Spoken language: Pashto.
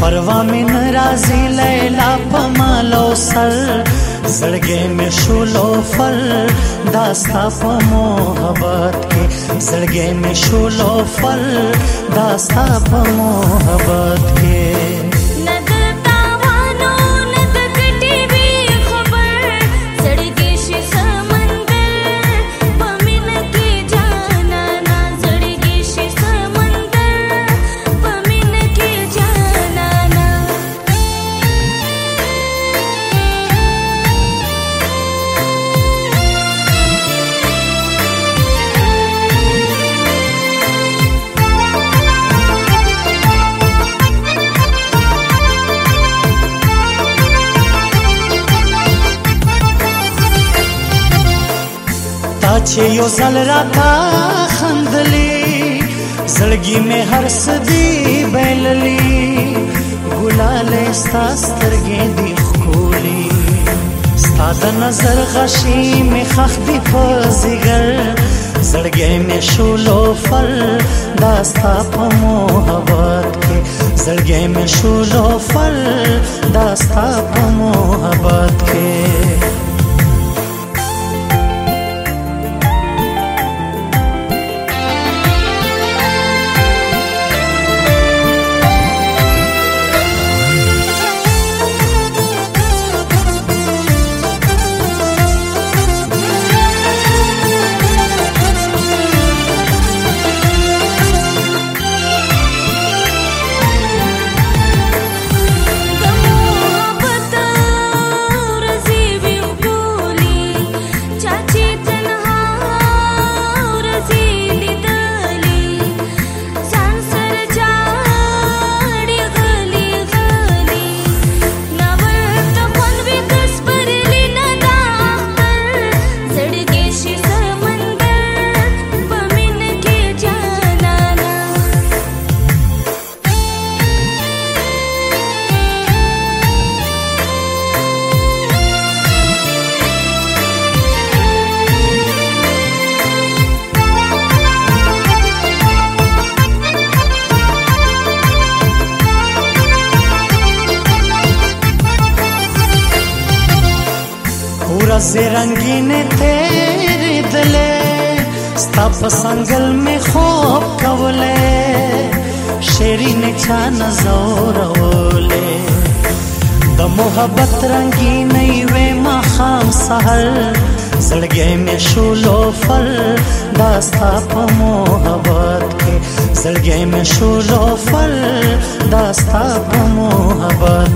پروا مې ناراضي لیلا پمالو سر زړګې مې شولو فر داستا په محبت کې زړګې مې شولو فر داستا په محبت چې یو سل را تا خندلی زړګي مې هر سدي بیللی ګلاله ستاسترګې دی خولي ساده نظر غشي مې خخ دی پزګر زړګې مې شولو فل داستا په محبت کې زړګې مې شولو فل داستا په محبت کې ورځ رنگین تیرې دلې ستا په سنگل می خوب کولې شیرین چا نزور اولې د محبت رنگین وې ما خام سحر زړګې می شولو فل دا ستا په محبت کې زړګې می شولو فل دا ستا په محبت